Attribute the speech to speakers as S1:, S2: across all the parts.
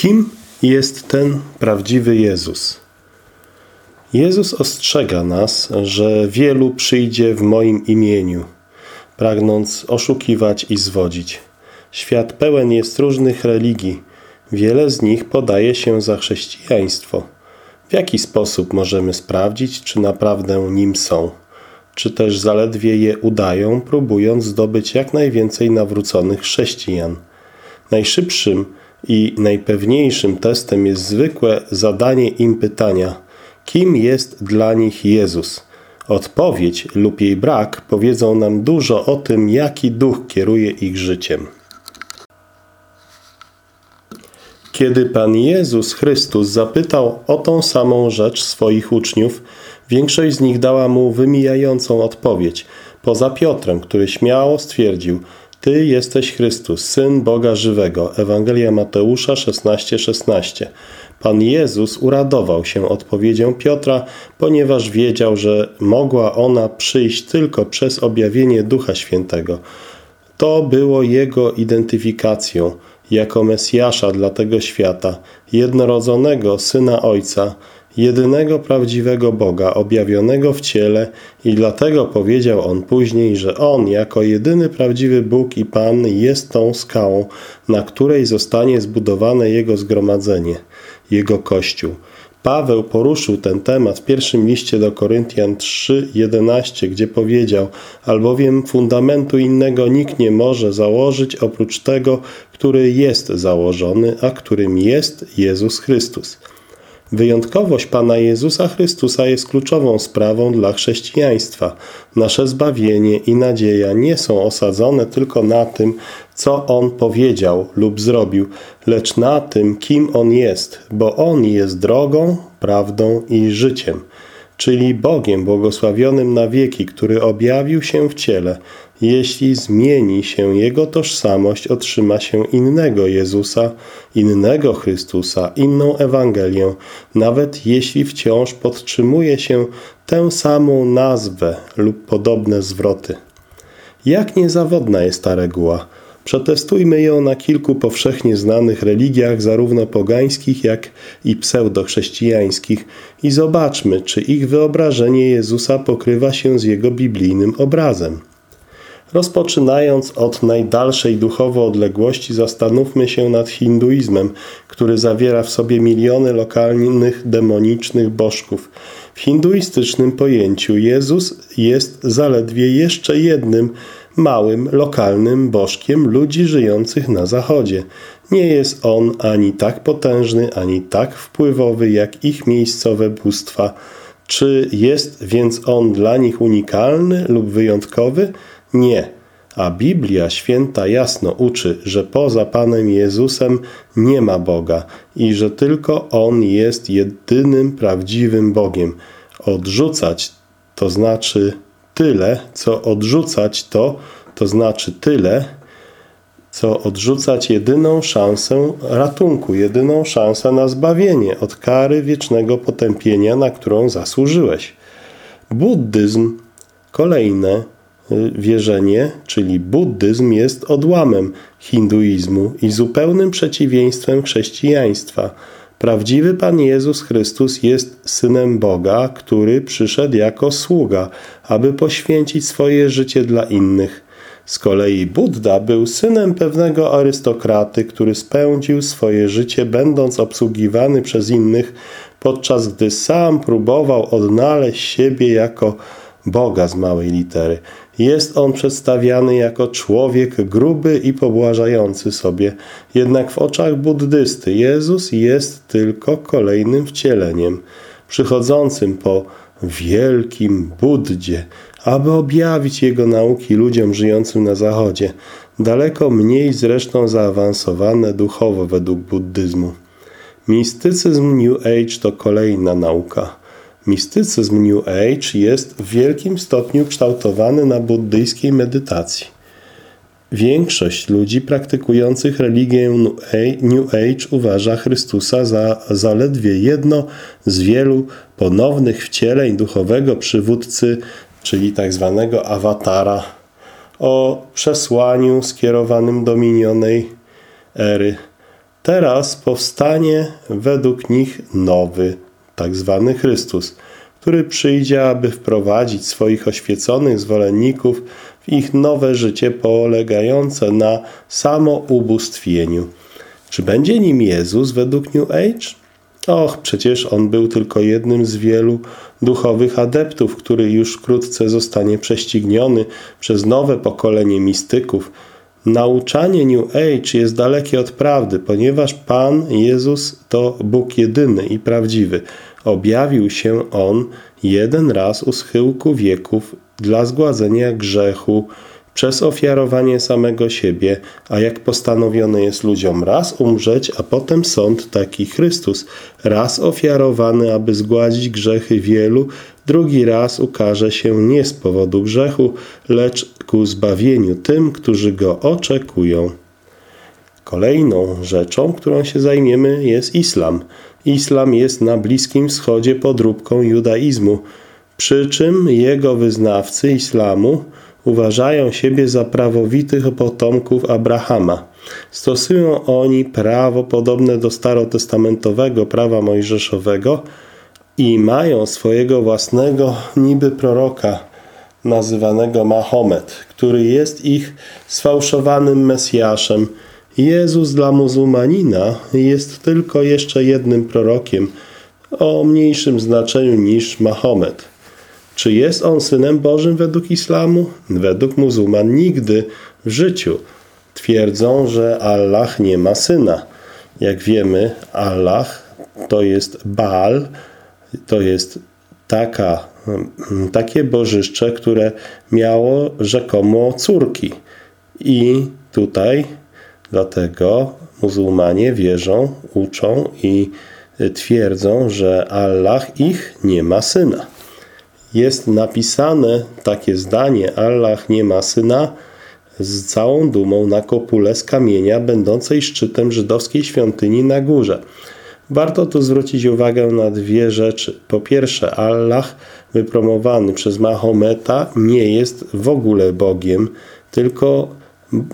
S1: Kim jest ten prawdziwy Jezus? Jezus ostrzega nas, że wielu przyjdzie w moim imieniu, pragnąc oszukiwać i zwodzić. Świat pełen jest różnych religii. Wiele z nich podaje się za chrześcijaństwo. W jaki sposób możemy sprawdzić, czy naprawdę nim są? Czy też zaledwie je udają, próbując zdobyć jak najwięcej nawróconych chrześcijan? Najszybszym i najpewniejszym testem jest zwykłe zadanie im pytania: kim jest dla nich Jezus? Odpowiedź lub jej brak powiedzą nam dużo o tym, jaki duch kieruje ich życiem. Kiedy Pan Jezus Chrystus zapytał o tą samą rzecz swoich uczniów, większość z nich dała mu wymijającą odpowiedź, poza Piotrem, który śmiało stwierdził: Ty jesteś Chrystus, Syn Boga Żywego. Ewangelia Mateusza 16:16. 16. Pan Jezus uradował się odpowiedzią Piotra, ponieważ wiedział, że mogła ona przyjść tylko przez objawienie Ducha Świętego. To było jego identyfikacją jako Mesjasza dla tego świata, jednorodzonego Syna Ojca, jedynego prawdziwego Boga objawionego w ciele i dlatego powiedział on później, że on jako jedyny prawdziwy Bóg i Pan jest tą skałą, na której zostanie zbudowane jego zgromadzenie, jego Kościół. Paweł poruszył ten temat w pierwszym liście do Koryntian 3:11, gdzie powiedział: Albowiem fundamentu innego nikt nie może założyć oprócz tego, który jest założony, a którym jest Jezus Chrystus. Wyjątkowość Pana Jezusa Chrystusa jest kluczową sprawą dla chrześcijaństwa. Nasze zbawienie i nadzieja nie są osadzone tylko na tym, co On powiedział lub zrobił, lecz na tym, kim On jest, bo On jest drogą, prawdą i życiem czyli Bogiem błogosławionym na wieki, który objawił się w ciele. Jeśli zmieni się Jego tożsamość, otrzyma się innego Jezusa, innego Chrystusa, inną Ewangelię, nawet jeśli wciąż podtrzymuje się tę samą nazwę lub podobne zwroty. Jak niezawodna jest ta reguła? Przetestujmy ją na kilku powszechnie znanych religiach, zarówno pogańskich, jak i pseudochrześcijańskich i zobaczmy, czy ich wyobrażenie Jezusa pokrywa się z jego biblijnym obrazem. Rozpoczynając od najdalszej duchowo odległości, zastanówmy się nad hinduizmem, który zawiera w sobie miliony lokalnych demonicznych bożków. W hinduistycznym pojęciu Jezus jest zaledwie jeszcze jednym małym, lokalnym bożkiem ludzi żyjących na zachodzie. Nie jest on ani tak potężny, ani tak wpływowy jak ich miejscowe bóstwa. Czy jest więc on dla nich unikalny lub wyjątkowy? Nie. A Biblia święta jasno uczy, że poza Panem Jezusem nie ma Boga i że tylko On jest jedynym prawdziwym Bogiem. Odrzucać to znaczy tyle, co odrzucać to, to znaczy tyle, co odrzucać jedyną szansę ratunku, jedyną szansę na zbawienie od kary wiecznego potępienia, na którą zasłużyłeś. Buddyzm, kolejne wierzenie, czyli buddyzm jest odłamem hinduizmu i zupełnym przeciwieństwem chrześcijaństwa. Prawdziwy Pan Jezus Chrystus jest Synem Boga, który przyszedł jako sługa, aby poświęcić swoje życie dla innych. Z kolei Buddha był synem pewnego arystokraty, który spędził swoje życie będąc obsługiwany przez innych, podczas gdy sam próbował odnaleźć siebie jako Boga z małej litery. Jest on przedstawiany jako człowiek gruby i pobłażający sobie, jednak w oczach buddysty Jezus jest tylko kolejnym wcieleniem, przychodzącym po wielkim Buddzie, aby objawić jego nauki ludziom żyjącym na Zachodzie, daleko mniej zresztą zaawansowane duchowo według buddyzmu. Mistycyzm New Age to kolejna nauka. Mistycyzm New Age jest w wielkim stopniu kształtowany na buddyjskiej medytacji. Większość ludzi praktykujących religię New Age uważa Chrystusa za zaledwie jedno z wielu ponownych wcieleń duchowego przywódcy, czyli tak zwanego awatara, o przesłaniu skierowanym do minionej ery Teraz powstanie według nich nowy, tak zwany Chrystus, który przyjdzie, aby wprowadzić swoich oświeconych zwolenników w ich nowe życie polegające na samoubóstwieniu. Czy będzie nim Jezus według New Age? Och, przecież on był tylko jednym z wielu duchowych adeptów, który już wkrótce zostanie prześcigniony przez nowe pokolenie mistyków. Nauczanie New Age jest dalekie od prawdy, ponieważ Pan Jezus to Bóg jedyny i prawdziwy. Objawił się On jeden raz u schyłku wieków dla zgładzenia grzechu, przez ofiarowanie samego siebie, a jak postanowione jest ludziom raz umrzeć, a potem sąd, taki Chrystus, raz ofiarowany, aby zgładzić grzechy wielu, drugi raz ukaże się nie z powodu grzechu, lecz ku zbawieniu tym, którzy go oczekują. Kolejną rzeczą, którą się zajmiemy, jest islam. Islam jest na Bliskim Wschodzie podróbką judaizmu, przy czym jego wyznawcy islamu uważają siebie za prawowitych potomków Abrahama. Stosują oni prawo podobne do starotestamentowego prawa mojżeszowego i mają swojego własnego niby proroka, nazywanego Mahomet, który jest ich sfałszowanym Mesjaszem. Jezus dla muzułmanina jest tylko jeszcze jednym prorokiem o mniejszym znaczeniu niż Mahomet. Czy jest on synem Bożym według islamu? Według muzułman nigdy w życiu. Twierdzą, że Allah nie ma syna. Jak wiemy, Allah to jest Baal, to jest taka, takie bożyszcze, które miało rzekomo córki. I tutaj dlatego muzułmanie wierzą, uczą i twierdzą, że Allah ich nie ma syna jest napisane takie zdanie: Allah nie ma syna, z całą dumą na kopule z kamienia, będącej szczytem żydowskiej świątyni na górze. Warto tu zwrócić uwagę na dwie rzeczy. Po pierwsze, Allah wypromowany przez Mahometa nie jest w ogóle Bogiem, tylko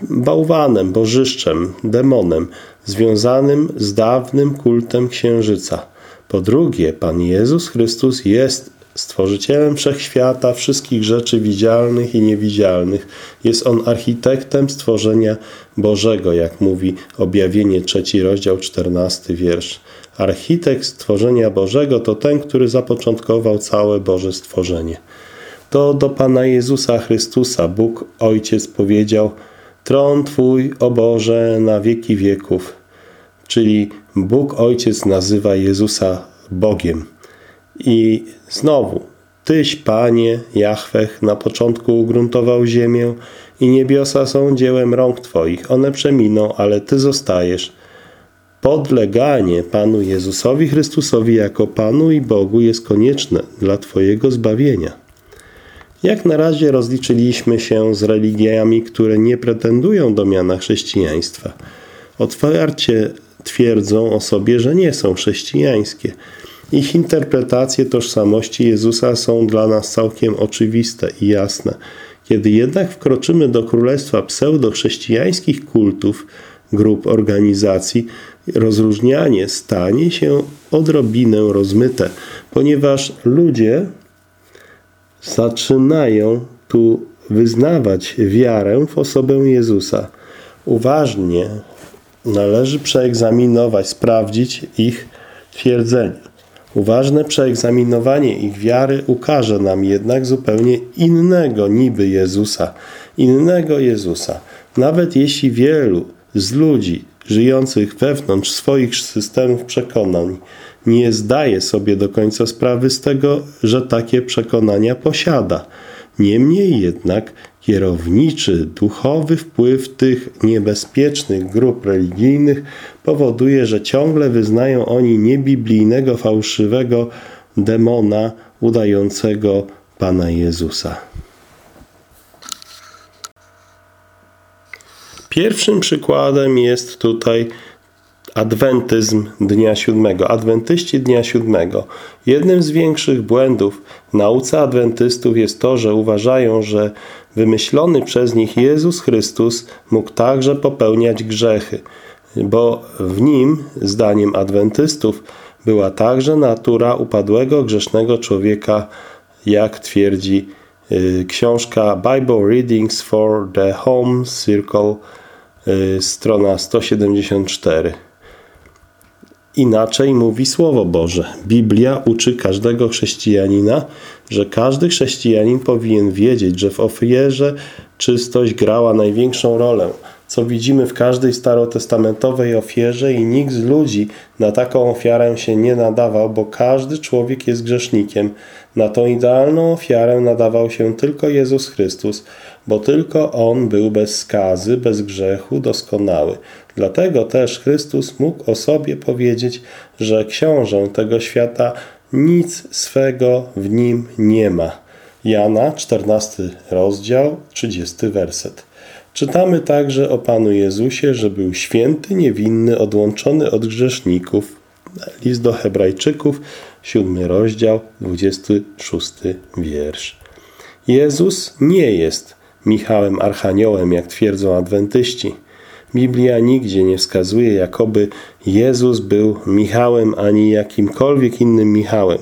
S1: bałwanem, bożyszczem, demonem, związanym z dawnym kultem księżyca. Po drugie, Pan Jezus Chrystus jest Stworzycielem wszechświata, wszystkich rzeczy widzialnych i niewidzialnych. Jest On architektem stworzenia Bożego, jak mówi objawienie trzeci rozdział, czternasty wiersz. Architekt stworzenia Bożego to ten, który zapoczątkował całe Boże stworzenie. To do Pana Jezusa Chrystusa Bóg Ojciec powiedział Tron Twój, o Boże, na wieki wieków. Czyli Bóg Ojciec nazywa Jezusa Bogiem. I znowu, Tyś, Panie, Jahwech, na początku ugruntował ziemię i niebiosa są dziełem rąk Twoich. One przeminą, ale Ty zostajesz. Podleganie Panu Jezusowi Chrystusowi jako Panu i Bogu jest konieczne dla Twojego zbawienia. Jak na razie rozliczyliśmy się z religiami, które nie pretendują do miana chrześcijaństwa. Otwarcie twierdzą o sobie, że nie są chrześcijańskie – ich interpretacje tożsamości Jezusa są dla nas całkiem oczywiste i jasne. Kiedy jednak wkroczymy do królestwa pseudochrześcijańskich kultów, grup organizacji, rozróżnianie stanie się odrobinę rozmyte, ponieważ ludzie zaczynają tu wyznawać wiarę w osobę Jezusa. Uważnie należy przeegzaminować, sprawdzić ich twierdzenia. Uważne przeegzaminowanie ich wiary ukaże nam jednak zupełnie innego niby Jezusa, innego Jezusa. Nawet jeśli wielu z ludzi żyjących wewnątrz swoich systemów przekonań nie zdaje sobie do końca sprawy z tego, że takie przekonania posiada. Niemniej jednak Kierowniczy, duchowy wpływ tych niebezpiecznych grup religijnych powoduje, że ciągle wyznają oni niebiblijnego, fałszywego demona udającego Pana Jezusa. Pierwszym przykładem jest tutaj adwentyzm dnia siódmego, adwentyści dnia siódmego. Jednym z większych błędów nauce adwentystów jest to, że uważają, że wymyślony przez nich Jezus Chrystus mógł także popełniać grzechy. bo w nim, zdaniem adwentystów, była także natura upadłego, grzesznego człowieka, jak twierdzi y, książka Bible Readings for the Home Circle, y, strona 174. Inaczej mówi Słowo Boże. Biblia uczy każdego chrześcijanina, że każdy chrześcijanin powinien wiedzieć, że w ofierze czystość grała największą rolę, co widzimy w każdej starotestamentowej ofierze i nikt z ludzi na taką ofiarę się nie nadawał, bo każdy człowiek jest grzesznikiem. Na tą idealną ofiarę nadawał się tylko Jezus Chrystus, bo tylko On był bez skazy, bez grzechu, doskonały. Dlatego też Chrystus mógł o sobie powiedzieć, że książę tego świata nic swego w nim nie ma. Jana, 14 rozdział, 30 werset. Czytamy także o Panu Jezusie, że był święty, niewinny, odłączony od grzeszników. List do Hebrajczyków, 7 rozdział, 26 wiersz. Jezus nie jest Michałem Archaniołem, jak twierdzą adwentyści. Biblia nigdzie nie wskazuje, jakoby Jezus był Michałem ani jakimkolwiek innym Michałem.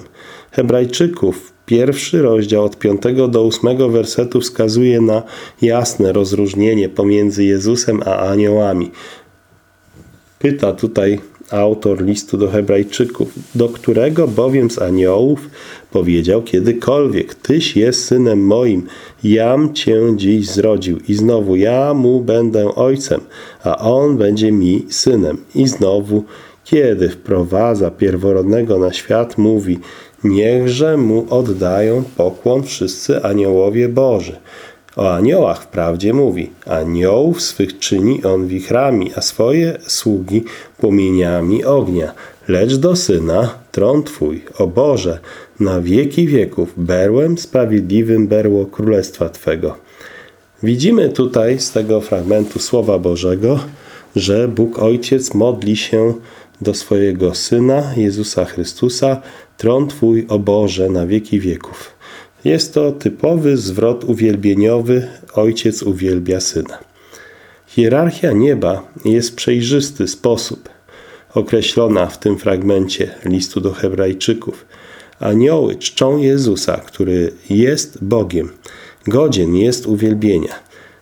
S1: Hebrajczyków, pierwszy rozdział od 5 do 8 wersetu wskazuje na jasne rozróżnienie pomiędzy Jezusem a aniołami. Pyta tutaj autor listu do Hebrajczyków, do którego bowiem z aniołów powiedział kiedykolwiek, Tyś jest synem moim, jam Cię dziś zrodził i znowu ja mu będę ojcem, a on będzie mi synem. I znowu, kiedy wprowadza pierworodnego na świat, mówi, niechże mu oddają pokłon wszyscy aniołowie Boży. O aniołach wprawdzie mówi, aniołów swych czyni on wichrami, a swoje sługi płomieniami ognia. Lecz do Syna, tron Twój, o Boże, na wieki wieków, berłem sprawiedliwym berło Królestwa Twego. Widzimy tutaj z tego fragmentu Słowa Bożego, że Bóg Ojciec modli się do swojego Syna, Jezusa Chrystusa, tron Twój, o Boże, na wieki wieków. Jest to typowy zwrot uwielbieniowy, ojciec uwielbia syna. Hierarchia nieba jest w przejrzysty sposób określona w tym fragmencie listu do Hebrajczyków. Anioły czczą Jezusa, który jest Bogiem. Godzien jest uwielbienia.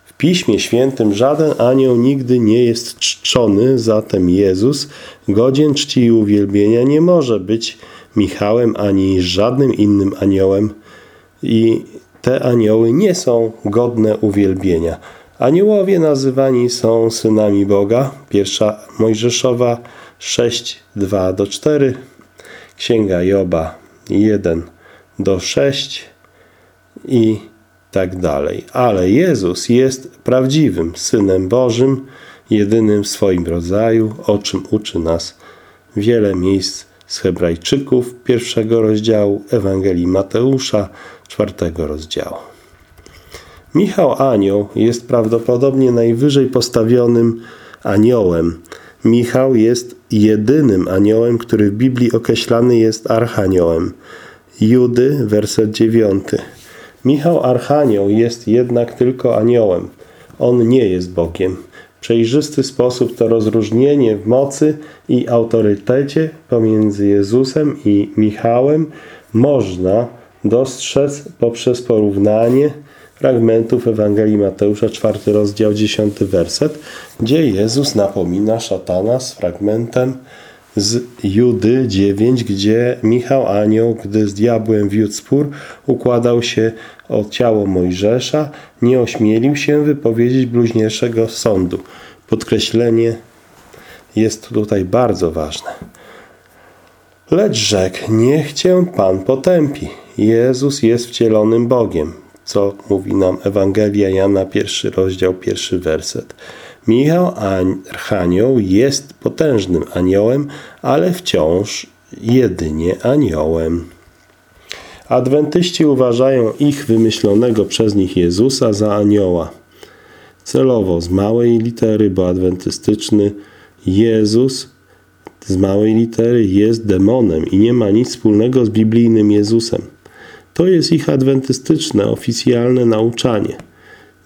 S1: W Piśmie Świętym żaden anioł nigdy nie jest czczony, zatem Jezus, godzien czci i uwielbienia, nie może być Michałem ani żadnym innym aniołem i te anioły nie są godne uwielbienia. Aniołowie nazywani są synami Boga. Pierwsza Mojżeszowa 6, 2 do 4, Księga Joba 1 do 6 i tak dalej. Ale Jezus jest prawdziwym Synem Bożym, jedynym w swoim rodzaju, o czym uczy nas wiele miejsc z Hebrajczyków pierwszego rozdziału Ewangelii Mateusza czwartego rozdziału. Michał Anioł jest prawdopodobnie najwyżej postawionym aniołem. Michał jest jedynym aniołem, który w Biblii określany jest archaniołem. Judy, werset 9. Michał Archanioł jest jednak tylko aniołem. On nie jest Bogiem. Przejrzysty sposób to rozróżnienie w mocy i autorytecie pomiędzy Jezusem i Michałem można dostrzec poprzez porównanie fragmentów Ewangelii Mateusza, 4 rozdział, 10 werset, gdzie Jezus napomina szatana z fragmentem z Judy 9, gdzie Michał Anioł, gdy z diabłem wiódł spór, układał się o ciało Mojżesza, nie ośmielił się wypowiedzieć bluźnierszego sądu. Podkreślenie jest tutaj bardzo ważne. Lecz rzekł, niech cię Pan potępi. Jezus jest wcielonym Bogiem, co mówi nam Ewangelia Jana, pierwszy rozdział, pierwszy werset. Michał Archanioł jest potężnym aniołem, ale wciąż jedynie aniołem. Adwentyści uważają ich wymyślonego przez nich Jezusa za anioła. Celowo z małej litery, bo adwentystyczny Jezus z małej litery jest demonem i nie ma nic wspólnego z biblijnym Jezusem. To jest ich adwentystyczne, oficjalne nauczanie.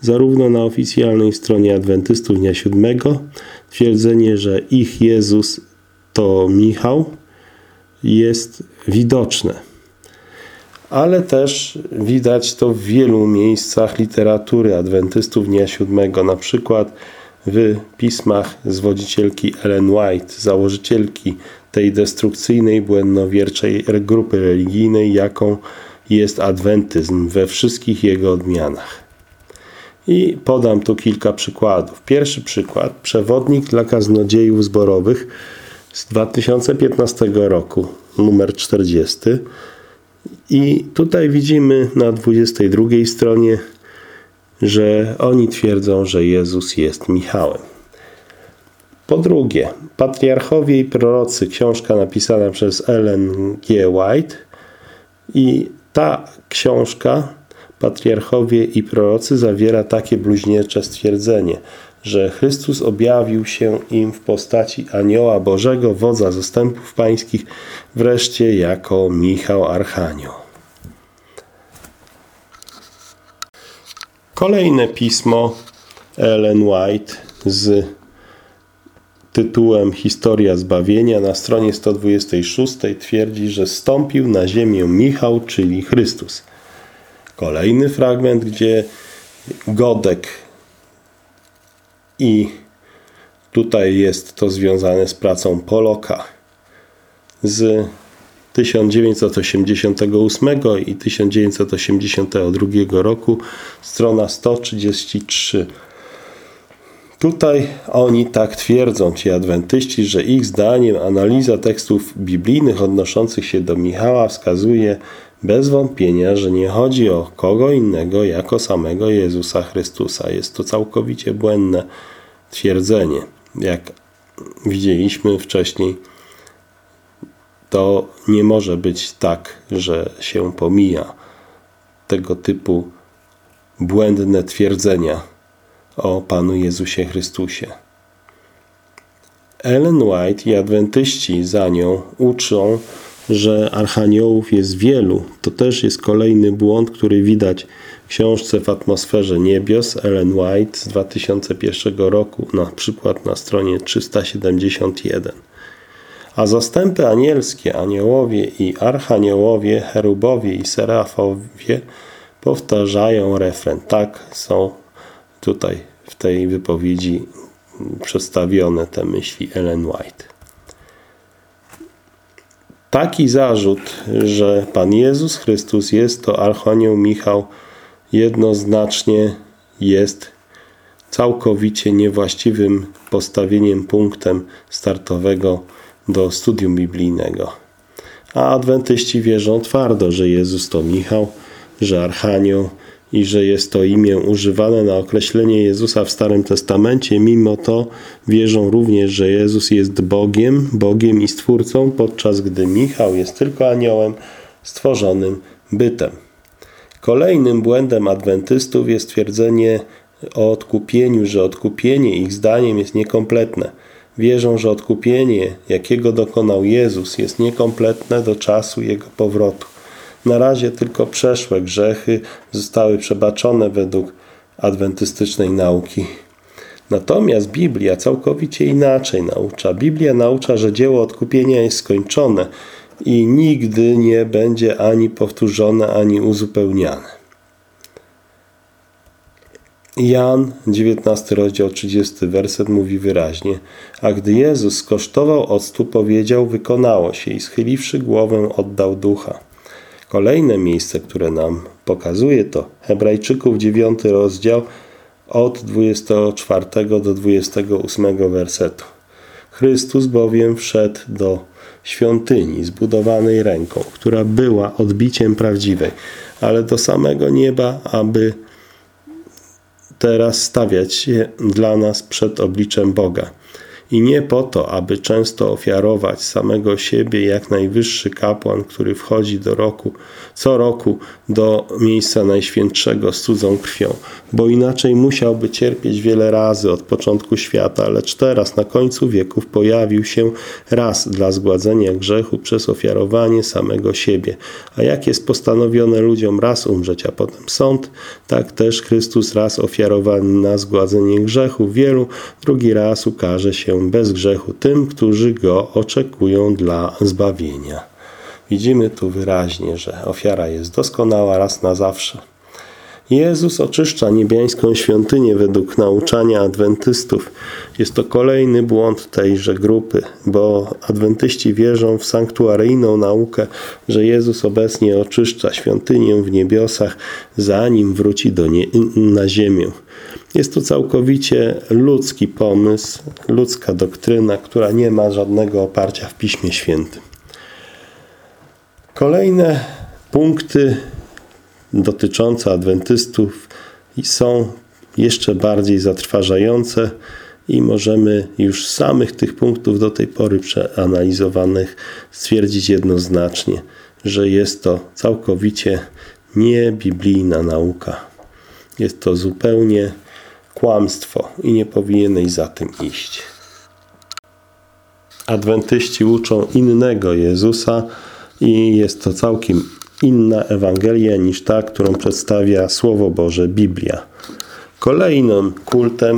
S1: zarówno na oficjalnej stronie Adwentystów Dnia Siódmego twierdzenie, że ich Jezus to Michał, jest widoczne. Ale też widać to w wielu miejscach literatury Adwentystów Dnia Siódmego, na przykład w pismach zwodzicielki Ellen White, założycielki tej destrukcyjnej, błędnowierczej grupy religijnej, jaką jest adwentyzm we wszystkich jego odmianach. I podam tu kilka przykładów. Pierwszy przykład, przewodnik dla kaznodziejów zborowych z 2015 roku, numer 40. I tutaj widzimy na 22 stronie, że oni twierdzą, że Jezus jest Michałem. Po drugie, Patriarchowie i Prorocy, książka napisana przez Ellen G. White i ta książka, Patriarchowie i Prorocy, zawiera takie bluźniercze stwierdzenie, że Chrystus objawił się im w postaci anioła Bożego, wodza zastępów pańskich, wreszcie jako Michał Archanioł. Kolejne pismo Ellen White z tytułem Historia Zbawienia na stronie 126 twierdzi, że stąpił na ziemię Michał, czyli Chrystus. Kolejny fragment, gdzie Godek i tutaj jest to związane z pracą Poloka z 1988 i 1982 roku, strona 133. Tutaj oni tak twierdzą, ci adwentyści, że ich zdaniem analiza tekstów biblijnych odnoszących się do Michała wskazuje bez wątpienia, że nie chodzi o kogo innego jako samego Jezusa Chrystusa. Jest to całkowicie błędne twierdzenie. Jak widzieliśmy wcześniej, to nie może być tak, że się pomija tego typu błędne twierdzenia o Panu Jezusie Chrystusie. Ellen White i adwentyści za nią uczą, że archaniołów jest wielu. To też jest kolejny błąd, który widać w książce w atmosferze niebios Ellen White z 2001 roku, na przykład na stronie 371. A zastępy anielskie, aniołowie i archaniołowie, cherubowie i serafowie powtarzają refren. Tak są tutaj w tej wypowiedzi przedstawione te myśli Ellen White. Taki zarzut, że Pan Jezus Chrystus jest to Archanioł Michał, jednoznacznie jest całkowicie niewłaściwym postawieniem punktem startowego do studium biblijnego. A adwentyści wierzą twardo, że Jezus to Michał, że Archanioł i że jest to imię używane na określenie Jezusa w Starym Testamencie, mimo to wierzą również, że Jezus jest Bogiem, Bogiem i Stwórcą, podczas gdy Michał jest tylko aniołem stworzonym bytem. Kolejnym błędem adwentystów jest twierdzenie o odkupieniu, że odkupienie ich zdaniem jest niekompletne. Wierzą, że odkupienie, jakiego dokonał Jezus, jest niekompletne do czasu Jego powrotu. Na razie tylko przeszłe grzechy zostały przebaczone według adwentystycznej nauki. Natomiast Biblia całkowicie inaczej naucza. Biblia naucza, że dzieło odkupienia jest skończone i nigdy nie będzie ani powtórzone, ani uzupełniane. Jan, 19 rozdział, 30 werset mówi wyraźnie A gdy Jezus skosztował octu, powiedział, wykonało się i schyliwszy głowę oddał ducha. Kolejne miejsce, które nam pokazuje to Hebrajczyków 9 rozdział od 24 do 28 wersetu. Chrystus bowiem wszedł do świątyni zbudowanej ręką, która była odbiciem prawdziwej, ale do samego nieba, aby teraz stawiać się dla nas przed obliczem Boga. I nie po to, aby często ofiarować samego siebie jak najwyższy kapłan, który wchodzi do roku, co roku do miejsca najświętszego z cudzą krwią, bo inaczej musiałby cierpieć wiele razy od początku świata, lecz teraz na końcu wieków pojawił się raz dla zgładzenia grzechu przez ofiarowanie samego siebie. A jak jest postanowione ludziom raz umrzeć, a potem sąd, tak też Chrystus raz ofiarowany na zgładzenie grzechu wielu, drugi raz ukaże bez grzechu tym, którzy go oczekują dla zbawienia. Widzimy tu wyraźnie, że ofiara jest doskonała raz na zawsze. Jezus oczyszcza niebiańską świątynię według nauczania adwentystów. Jest to kolejny błąd tejże grupy, bo adwentyści wierzą w sanktuaryjną naukę, że Jezus obecnie oczyszcza świątynię w niebiosach, zanim wróci do nie, na ziemię. Jest to całkowicie ludzki pomysł, ludzka doktryna, która nie ma żadnego oparcia w Piśmie Świętym. Kolejne punkty dotyczące adwentystów są jeszcze bardziej zatrważające i możemy już z samych tych punktów do tej pory przeanalizowanych stwierdzić jednoznacznie, że jest to całkowicie niebiblijna nauka. Jest to zupełnie kłamstwo i nie powinieneś za tym iść. Adwentyści uczą innego Jezusa i jest to całkiem inna Ewangelia niż ta, którą przedstawia Słowo Boże Biblia. Kolejnym kultem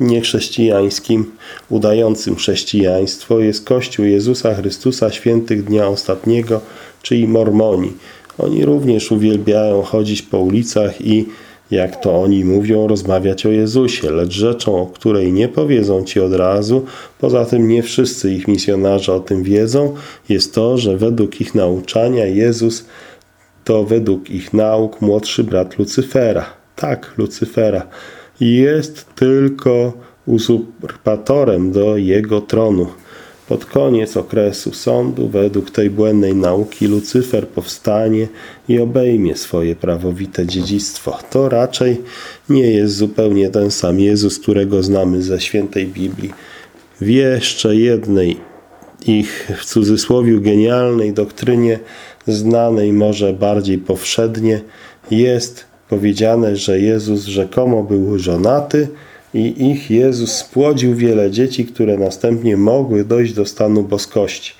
S1: niechrześcijańskim, udającym chrześcijaństwo jest Kościół Jezusa Chrystusa Świętych Dnia Ostatniego, czyli Mormoni. Oni również uwielbiają chodzić po ulicach i jak to oni mówią, rozmawiać o Jezusie, lecz rzeczą, o której nie powiedzą ci od razu, poza tym nie wszyscy ich misjonarze o tym wiedzą, jest to, że według ich nauczania Jezus to według ich nauk młodszy brat Lucyfera. Tak, Lucyfera. Jest tylko uzurpatorem do jego tronu. Pod koniec okresu sądu, według tej błędnej nauki, Lucyfer powstanie i obejmie swoje prawowite dziedzictwo. To raczej nie jest zupełnie ten sam Jezus, którego znamy ze świętej Biblii. W jeszcze jednej ich w cudzysłowie genialnej doktrynie, znanej może bardziej powszednie, jest powiedziane, że Jezus rzekomo był żonaty, i ich Jezus spłodził wiele dzieci, które następnie mogły dojść do stanu boskości.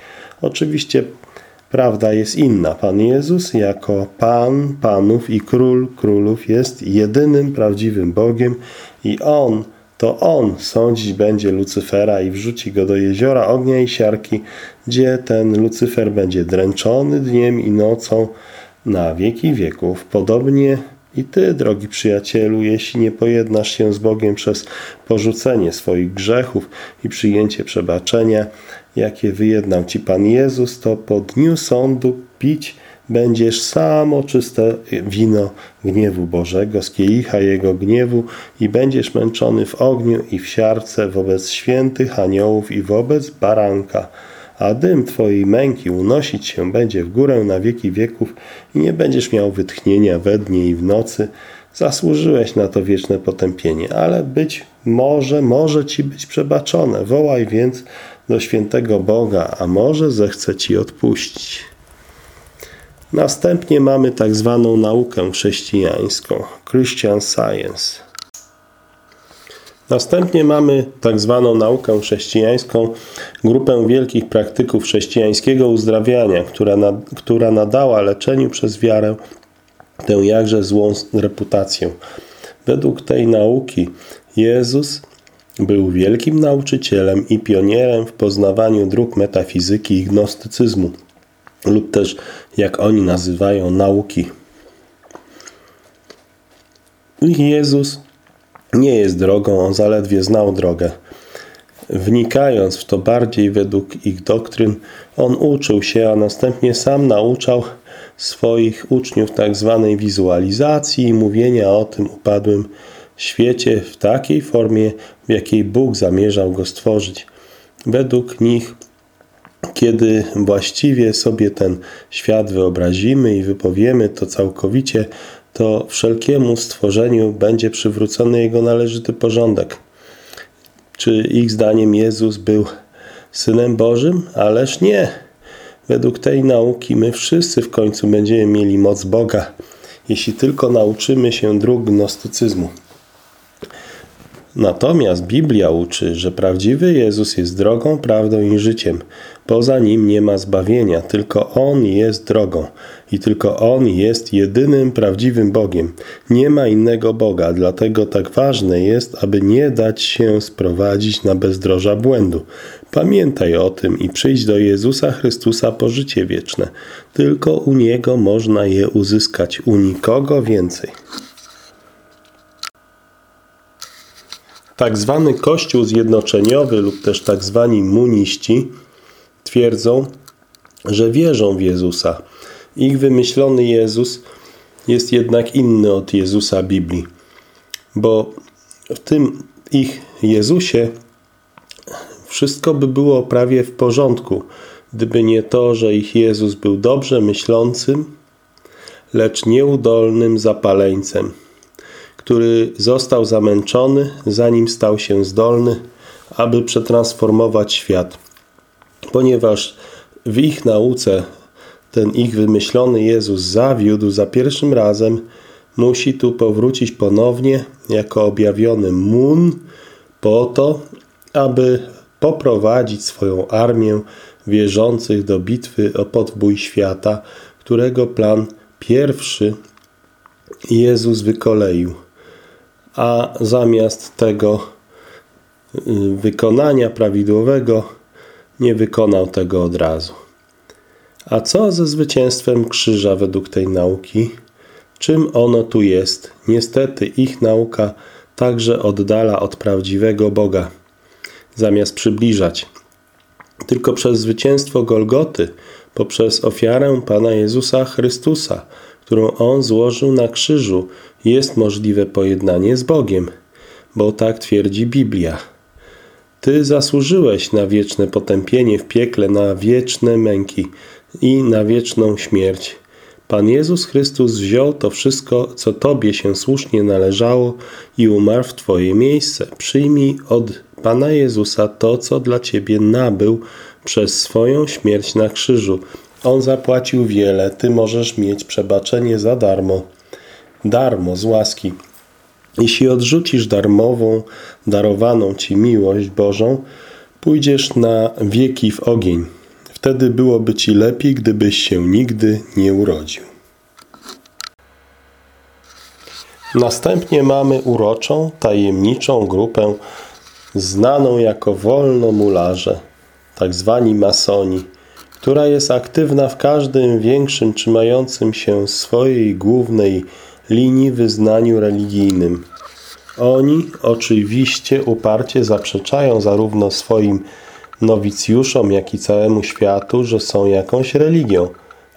S1: Oczywiście prawda jest inna. Pan Jezus jako Pan Panów i Król Królów jest jedynym prawdziwym Bogiem i On, to On sądzić będzie Lucyfera i wrzuci go do jeziora ognia i siarki, gdzie ten Lucyfer będzie dręczony dniem i nocą na wieki wieków. Podobnie i Ty, drogi przyjacielu, jeśli nie pojednasz się z Bogiem przez porzucenie swoich grzechów i przyjęcie przebaczenia, jakie wyjednał Ci Pan Jezus, to po dniu sądu pić będziesz samo czyste wino gniewu Bożego, z kielicha Jego gniewu i będziesz męczony w ogniu i w siarce wobec świętych aniołów i wobec baranka a dym Twojej męki unosić się będzie w górę na wieki wieków i nie będziesz miał wytchnienia we dnie i w nocy. Zasłużyłeś na to wieczne potępienie, ale być może, może Ci być przebaczone. Wołaj więc do świętego Boga, a może zechce Ci odpuścić. Następnie mamy tak zwaną naukę chrześcijańską, Christian Science. Następnie mamy tak zwaną naukę chrześcijańską, grupę wielkich praktyków chrześcijańskiego uzdrawiania, która, nad, która nadała leczeniu przez wiarę tę jakże złą reputację. Według tej nauki Jezus był wielkim nauczycielem i pionierem w poznawaniu dróg metafizyki i gnostycyzmu, lub też, jak oni nazywają, nauki. Jezus nie jest drogą, on zaledwie znał drogę. Wnikając w to bardziej według ich doktryn, on uczył się, a następnie sam nauczał swoich uczniów tak zwanej wizualizacji i mówienia o tym upadłym świecie w takiej formie, w jakiej Bóg zamierzał go stworzyć. Według nich, kiedy właściwie sobie ten świat wyobrazimy i wypowiemy to całkowicie, to wszelkiemu stworzeniu będzie przywrócony jego należyty porządek. Czy ich zdaniem Jezus był Synem Bożym? Ależ nie. Według tej nauki my wszyscy w końcu będziemy mieli moc Boga, jeśli tylko nauczymy się dróg gnostycyzmu. Natomiast Biblia uczy, że prawdziwy Jezus jest drogą, prawdą i życiem. Poza nim nie ma zbawienia, tylko On jest drogą i tylko On jest jedynym prawdziwym Bogiem. Nie ma innego Boga, dlatego tak ważne jest, aby nie dać się sprowadzić na bezdroża błędu. Pamiętaj o tym i przyjdź do Jezusa Chrystusa po życie wieczne. Tylko u Niego można je uzyskać, u nikogo więcej. Tak zwany Kościół Zjednoczeniowy lub też tak zwani muniści twierdzą, że wierzą w Jezusa. Ich wymyślony Jezus jest jednak inny od Jezusa Biblii, bo w tym ich Jezusie wszystko by było prawie w porządku, gdyby nie to, że ich Jezus był dobrze myślącym, lecz nieudolnym zapaleńcem który został zamęczony, zanim stał się zdolny, aby przetransformować świat. Ponieważ w ich nauce ten ich wymyślony Jezus zawiódł za pierwszym razem, musi tu powrócić ponownie jako objawiony Mun po to, aby poprowadzić swoją armię wierzących do bitwy o podbój świata, którego plan pierwszy Jezus wykoleił a zamiast tego y, wykonania prawidłowego nie wykonał tego od razu. A co ze zwycięstwem krzyża według tej nauki? Czym ono tu jest? Niestety ich nauka także oddala od prawdziwego Boga, zamiast przybliżać. Tylko przez zwycięstwo Golgoty, poprzez ofiarę Pana Jezusa Chrystusa, którą On złożył na krzyżu, jest możliwe pojednanie z Bogiem, bo tak twierdzi Biblia. Ty zasłużyłeś na wieczne potępienie w piekle, na wieczne męki i na wieczną śmierć. Pan Jezus Chrystus wziął to wszystko, co Tobie się słusznie należało i umarł w Twoje miejsce. Przyjmij od Pana Jezusa to, co dla Ciebie nabył przez swoją śmierć na krzyżu. On zapłacił wiele, Ty możesz mieć przebaczenie za darmo darmo, z łaski. Jeśli odrzucisz darmową, darowaną Ci miłość Bożą, pójdziesz na wieki w ogień. Wtedy byłoby Ci lepiej, gdybyś się nigdy nie urodził. Następnie mamy uroczą, tajemniczą grupę znaną jako wolnomularze, tak zwani masoni, która jest aktywna w każdym większym czy mającym się swojej głównej linii wyznaniu religijnym. Oni oczywiście uparcie zaprzeczają zarówno swoim nowicjuszom, jak i całemu światu, że są jakąś religią,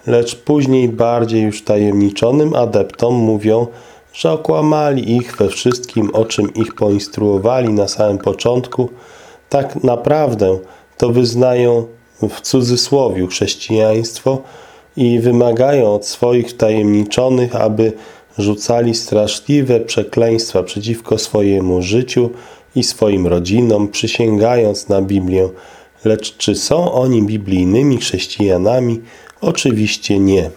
S1: lecz później bardziej już tajemniczonym adeptom mówią, że okłamali ich we wszystkim, o czym ich poinstruowali na samym początku. Tak naprawdę to wyznają w cudzysłowiu chrześcijaństwo i wymagają od swoich tajemniczonych, aby rzucali straszliwe przekleństwa przeciwko swojemu życiu i swoim rodzinom, przysięgając na Biblię. Lecz czy są oni biblijnymi chrześcijanami? Oczywiście nie.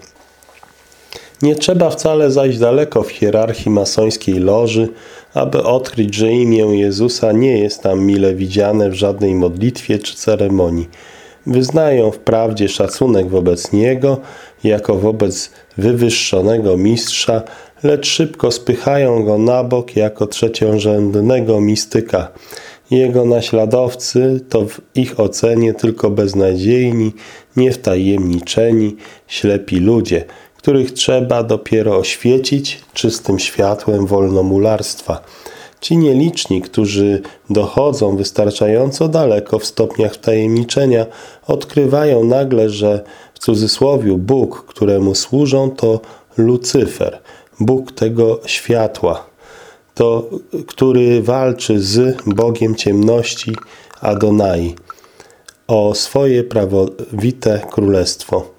S1: Nie trzeba wcale zajść daleko w hierarchii masońskiej loży, aby odkryć, że imię Jezusa nie jest tam mile widziane w żadnej modlitwie czy ceremonii. Wyznają wprawdzie szacunek wobec Niego, jako wobec wywyższonego mistrza, lecz szybko spychają go na bok jako trzeciorzędnego mistyka. Jego naśladowcy to w ich ocenie tylko beznadziejni, niewtajemniczeni, ślepi ludzie, których trzeba dopiero oświecić czystym światłem wolnomularstwa. Ci nieliczni, którzy dochodzą wystarczająco daleko w stopniach wtajemniczenia, odkrywają nagle, że w cudzysłowie Bóg, któremu służą, to Lucyfer – Bóg tego światła, to, który walczy z Bogiem ciemności Adonai o swoje prawowite królestwo.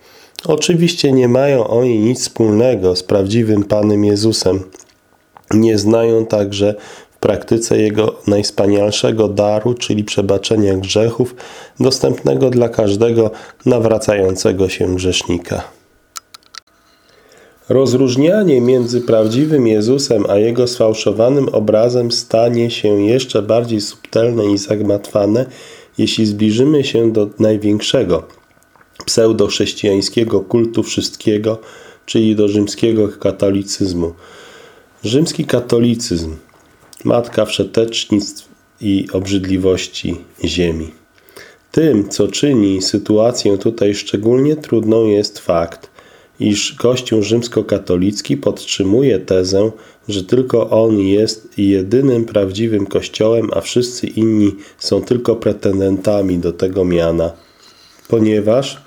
S1: Oczywiście nie mają oni nic wspólnego z prawdziwym Panem Jezusem. Nie znają także praktyce Jego najspanialszego daru, czyli przebaczenia grzechów, dostępnego dla każdego nawracającego się grzesznika. Rozróżnianie między prawdziwym Jezusem a jego sfałszowanym obrazem stanie się jeszcze bardziej subtelne i zagmatwane, jeśli zbliżymy się do największego pseudochrześcijańskiego kultu wszystkiego, czyli do rzymskiego katolicyzmu. Rzymski katolicyzm, matka wszetecznictw i obrzydliwości ziemi. Tym, co czyni sytuację tutaj szczególnie trudną jest fakt, iż Kościół rzymskokatolicki podtrzymuje tezę, że tylko on jest jedynym prawdziwym kościołem, a wszyscy inni są tylko pretendentami do tego miana, ponieważ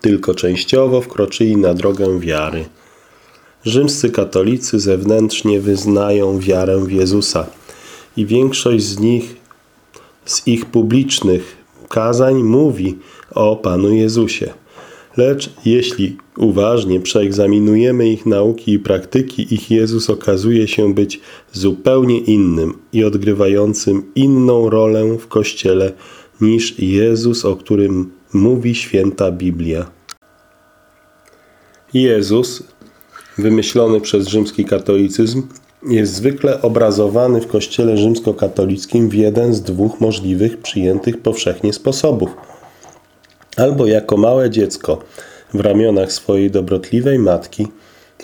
S1: tylko częściowo wkroczyli na drogę wiary. Rzymscy katolicy zewnętrznie wyznają wiarę w Jezusa i większość z nich, z ich publicznych kazań mówi o Panu Jezusie. Lecz jeśli uważnie przeegzaminujemy ich nauki i praktyki, ich Jezus okazuje się być zupełnie innym i odgrywającym inną rolę w Kościele niż Jezus, o którym mówi święta Biblia. Jezus, wymyślony przez rzymski katolicyzm, jest zwykle obrazowany w kościele rzymskokatolickim w jeden z dwóch możliwych przyjętych powszechnie sposobów. Albo jako małe dziecko w ramionach swojej dobrotliwej matki,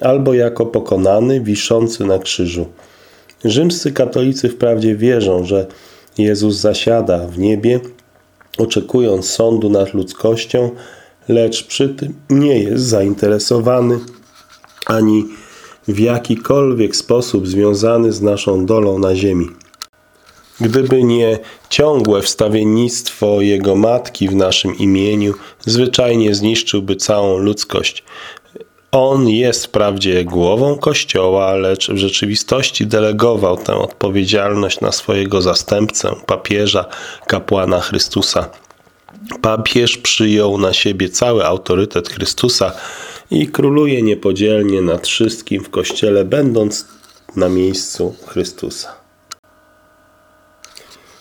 S1: albo jako pokonany, wiszący na krzyżu. Rzymscy katolicy wprawdzie wierzą, że Jezus zasiada w niebie, oczekując sądu nad ludzkością, lecz przy tym nie jest zainteresowany ani w jakikolwiek sposób związany z naszą dolą na ziemi. Gdyby nie ciągłe wstawiennictwo jego matki w naszym imieniu, zwyczajnie zniszczyłby całą ludzkość. On jest wprawdzie głową Kościoła, lecz w rzeczywistości delegował tę odpowiedzialność na swojego zastępcę, papieża, kapłana Chrystusa. Papież przyjął na siebie cały autorytet Chrystusa i króluje niepodzielnie nad wszystkim w Kościele, będąc na miejscu Chrystusa.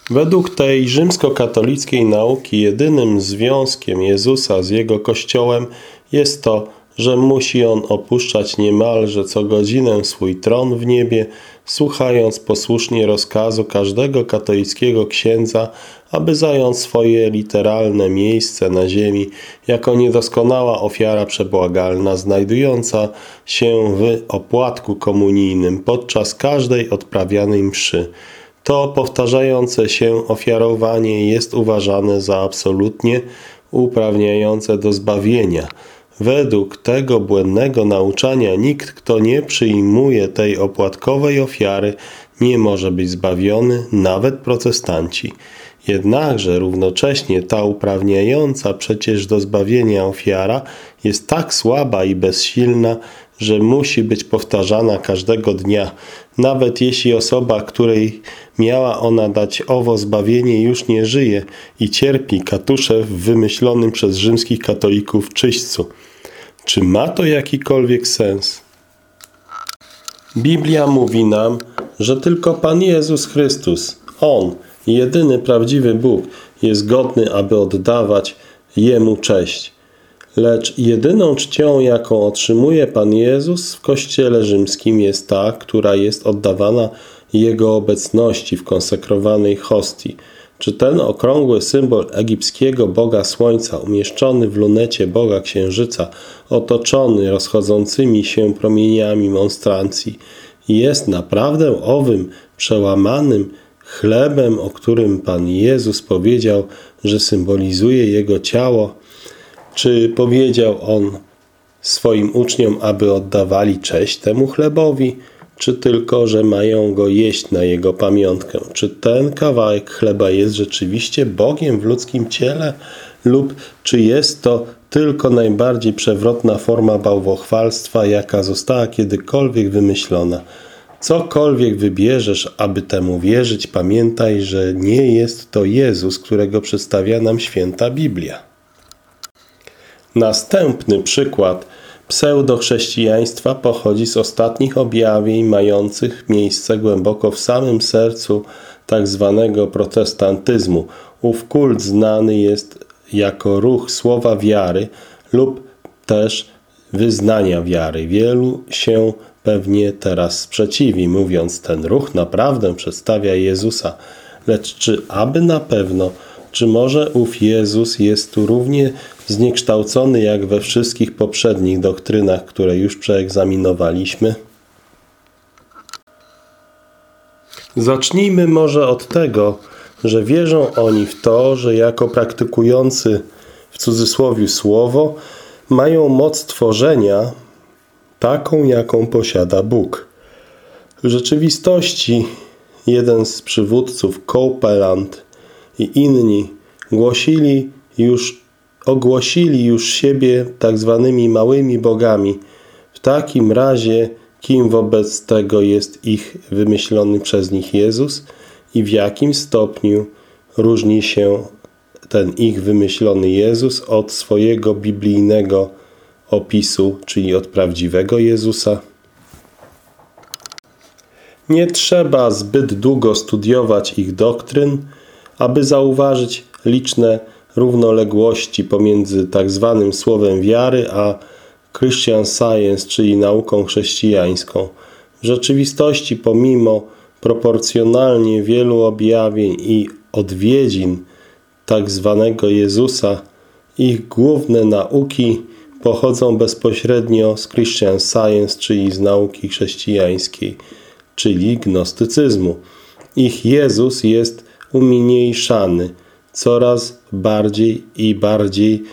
S1: Według tej rzymskokatolickiej nauki jedynym związkiem Jezusa z Jego Kościołem jest to, że musi On opuszczać niemalże co godzinę swój tron w niebie, słuchając posłusznie rozkazu każdego katolickiego księdza, aby zająć swoje literalne miejsce na ziemi jako niedoskonała ofiara przebłagalna, znajdująca się w opłatku komunijnym podczas każdej odprawianej mszy. To powtarzające się ofiarowanie jest uważane za absolutnie uprawniające do zbawienia. Według tego błędnego nauczania nikt, kto nie przyjmuje tej opłatkowej ofiary, nie może być zbawiony, nawet protestanci. Jednakże równocześnie ta uprawniająca przecież do zbawienia ofiara jest tak słaba i bezsilna, że musi być powtarzana każdego dnia, nawet jeśli osoba, której miała ona dać owo zbawienie, już nie żyje i cierpi katusze w wymyślonym przez rzymskich katolików czyśćcu. Czy ma to jakikolwiek sens? Biblia mówi nam, że tylko Pan Jezus Chrystus, On, jedyny prawdziwy Bóg, jest godny, aby oddawać Jemu cześć. Lecz jedyną czcią, jaką otrzymuje Pan Jezus w Kościele Rzymskim jest ta, która jest oddawana Jego obecności w konsekrowanej hostii. Czy ten okrągły symbol egipskiego Boga Słońca, umieszczony w lunecie Boga Księżyca, otoczony rozchodzącymi się promieniami monstrancji, jest naprawdę owym przełamanym chlebem, o którym Pan Jezus powiedział, że symbolizuje Jego ciało, czy powiedział On swoim uczniom, aby oddawali cześć temu chlebowi, czy tylko, że mają go jeść na jego pamiątkę? Czy ten kawałek chleba jest rzeczywiście Bogiem w ludzkim ciele, lub czy jest to tylko najbardziej przewrotna forma bałwochwalstwa, jaka została kiedykolwiek wymyślona? Cokolwiek wybierzesz, aby temu wierzyć, pamiętaj, że nie jest to Jezus, którego przedstawia nam święta Biblia. Następny przykład pseudochrześcijaństwa pochodzi z ostatnich objawień mających miejsce głęboko w samym sercu tak zwanego protestantyzmu. Ów kult znany jest jako ruch słowa wiary lub też wyznania wiary. Wielu się pewnie teraz sprzeciwi, mówiąc, ten ruch naprawdę przedstawia Jezusa. Lecz czy aby na pewno, czy może ów Jezus jest tu równie zniekształcony jak we wszystkich poprzednich doktrynach, które już przeegzaminowaliśmy? Zacznijmy może od tego, że wierzą oni w to, że jako praktykujący w cudzysłowie słowo mają moc tworzenia taką, jaką posiada Bóg. W rzeczywistości jeden z przywódców Copeland i inni głosili już, ogłosili już siebie tak zwanymi małymi bogami. W takim razie kim wobec tego jest ich wymyślony przez nich Jezus i w jakim stopniu różni się ten ich wymyślony Jezus od swojego biblijnego opisu, czyli od prawdziwego Jezusa? Nie trzeba zbyt długo studiować ich doktryn, aby zauważyć liczne równoległości pomiędzy tak zwanym słowem wiary a Christian Science, czyli nauką chrześcijańską. W rzeczywistości pomimo proporcjonalnie wielu objawień i odwiedzin tak zwanego Jezusa, ich główne nauki pochodzą bezpośrednio z Christian Science, czyli z nauki chrześcijańskiej, czyli gnostycyzmu. Ich Jezus jest umniejszany coraz bardziej i bardziej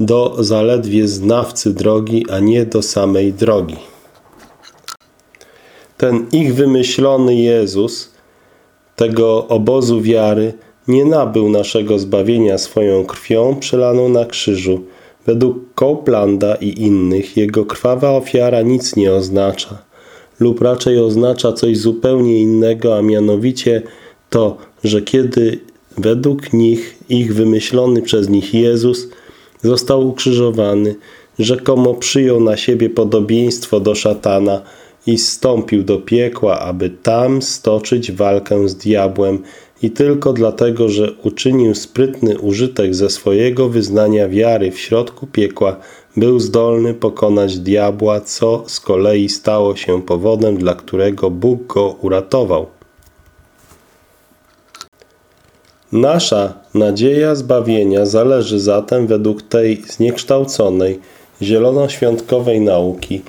S1: do zaledwie znawcy drogi, a nie do samej drogi. Ten ich wymyślony Jezus, tego obozu wiary, nie nabył naszego zbawienia swoją krwią przelaną na krzyżu. Według Coplanda i innych jego krwawa ofiara nic nie oznacza, lub raczej oznacza coś zupełnie innego, a mianowicie to, że kiedy według nich ich wymyślony przez nich Jezus został ukrzyżowany, rzekomo przyjął na siebie podobieństwo do szatana i zstąpił do piekła, aby tam stoczyć walkę z diabłem i tylko dlatego, że uczynił sprytny użytek ze swojego wyznania wiary w środku piekła, był zdolny pokonać diabła, co z kolei stało się powodem, dla którego Bóg go uratował. Nasza nadzieja zbawienia zależy zatem według tej zniekształconej, zielonoświątkowej nauki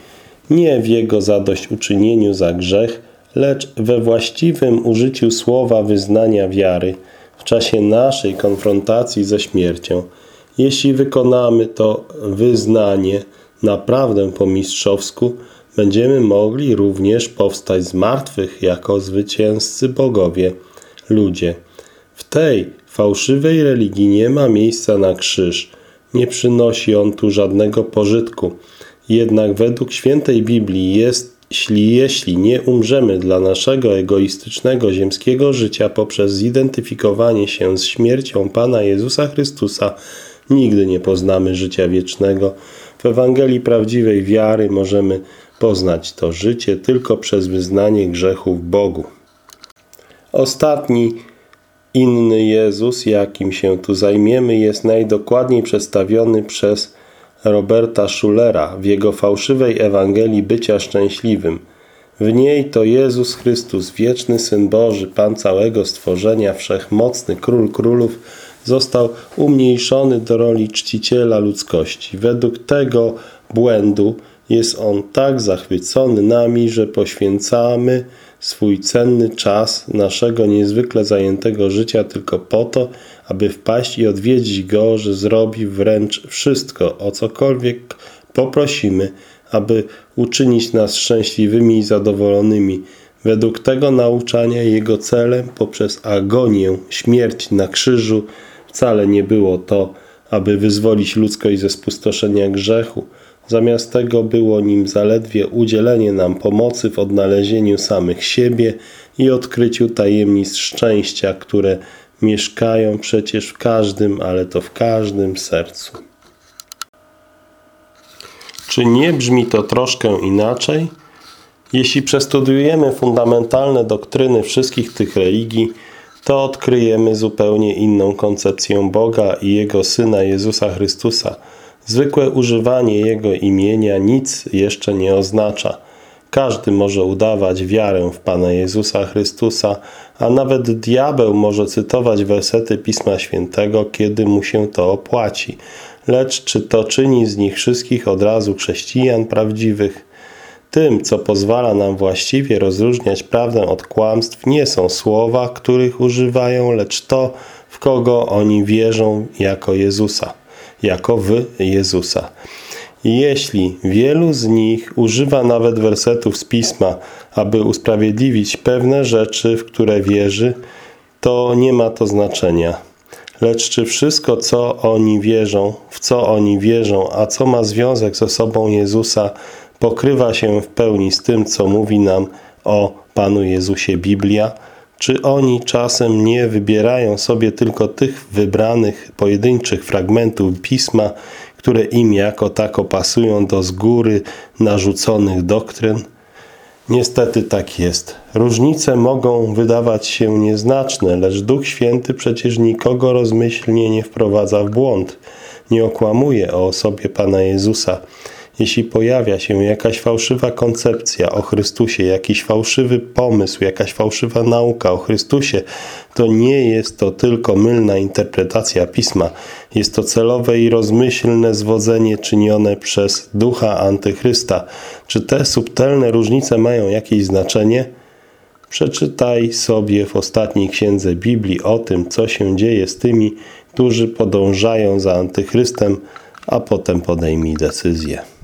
S1: nie w jego zadośćuczynieniu za grzech, lecz we właściwym użyciu słowa wyznania wiary w czasie naszej konfrontacji ze śmiercią. Jeśli wykonamy to wyznanie naprawdę po mistrzowsku, będziemy mogli również powstać z martwych jako zwycięzcy bogowie, ludzie. W tej fałszywej religii nie ma miejsca na krzyż. Nie przynosi on tu żadnego pożytku. Jednak według świętej Biblii jest, jeśli, jeśli nie umrzemy dla naszego egoistycznego ziemskiego życia poprzez zidentyfikowanie się z śmiercią Pana Jezusa Chrystusa, nigdy nie poznamy życia wiecznego. W Ewangelii prawdziwej wiary możemy poznać to życie tylko przez wyznanie grzechów Bogu. Ostatni Inny Jezus, jakim się tu zajmiemy, jest najdokładniej przedstawiony przez Roberta Schulera w jego fałszywej Ewangelii bycia szczęśliwym. W niej to Jezus Chrystus, wieczny Syn Boży, Pan całego stworzenia, wszechmocny Król Królów, został umniejszony do roli czciciela ludzkości. Według tego błędu jest On tak zachwycony nami, że poświęcamy swój cenny czas naszego niezwykle zajętego życia tylko po to, aby wpaść i odwiedzić Go, że zrobi wręcz wszystko, o cokolwiek poprosimy, aby uczynić nas szczęśliwymi i zadowolonymi. Według tego nauczania Jego celem poprzez agonię, śmierć na krzyżu wcale nie było to, aby wyzwolić ludzkość ze spustoszenia grzechu, Zamiast tego było nim zaledwie udzielenie nam pomocy w odnalezieniu samych siebie i odkryciu tajemnic szczęścia, które mieszkają przecież w każdym, ale to w każdym sercu. Czy nie brzmi to troszkę inaczej? Jeśli przestudiujemy fundamentalne doktryny wszystkich tych religii, to odkryjemy zupełnie inną koncepcję Boga i Jego Syna Jezusa Chrystusa. Zwykłe używanie Jego imienia nic jeszcze nie oznacza. Każdy może udawać wiarę w Pana Jezusa Chrystusa, a nawet diabeł może cytować wersety Pisma Świętego, kiedy mu się to opłaci. Lecz czy to czyni z nich wszystkich od razu chrześcijan prawdziwych? Tym, co pozwala nam właściwie rozróżniać prawdę od kłamstw, nie są słowa, których używają, lecz to, w kogo oni wierzą jako Jezusa, jako w Jezusa. Jeśli wielu z nich używa nawet wersetów z Pisma, aby usprawiedliwić pewne rzeczy, w które wierzy, to nie ma to znaczenia. Lecz czy wszystko, co oni wierzą, w co oni wierzą, a co ma związek z osobą Jezusa, pokrywa się w pełni z tym, co mówi nam o Panu Jezusie Biblia? Czy oni czasem nie wybierają sobie tylko tych wybranych, pojedynczych fragmentów Pisma, które im jako tako pasują do z góry narzuconych doktryn? Niestety tak jest. Różnice mogą wydawać się nieznaczne, lecz Duch Święty przecież nikogo rozmyślnie nie wprowadza w błąd. Nie okłamuje o osobie Pana Jezusa. Jeśli pojawia się jakaś fałszywa koncepcja o Chrystusie, jakiś fałszywy pomysł, jakaś fałszywa nauka o Chrystusie, to nie jest to tylko mylna interpretacja Pisma. Jest to celowe i rozmyślne zwodzenie czynione przez ducha antychrysta. Czy te subtelne różnice mają jakieś znaczenie? Przeczytaj sobie w ostatniej księdze Biblii o tym, co się dzieje z tymi, którzy podążają za antychrystem, a potem podejmij decyzję.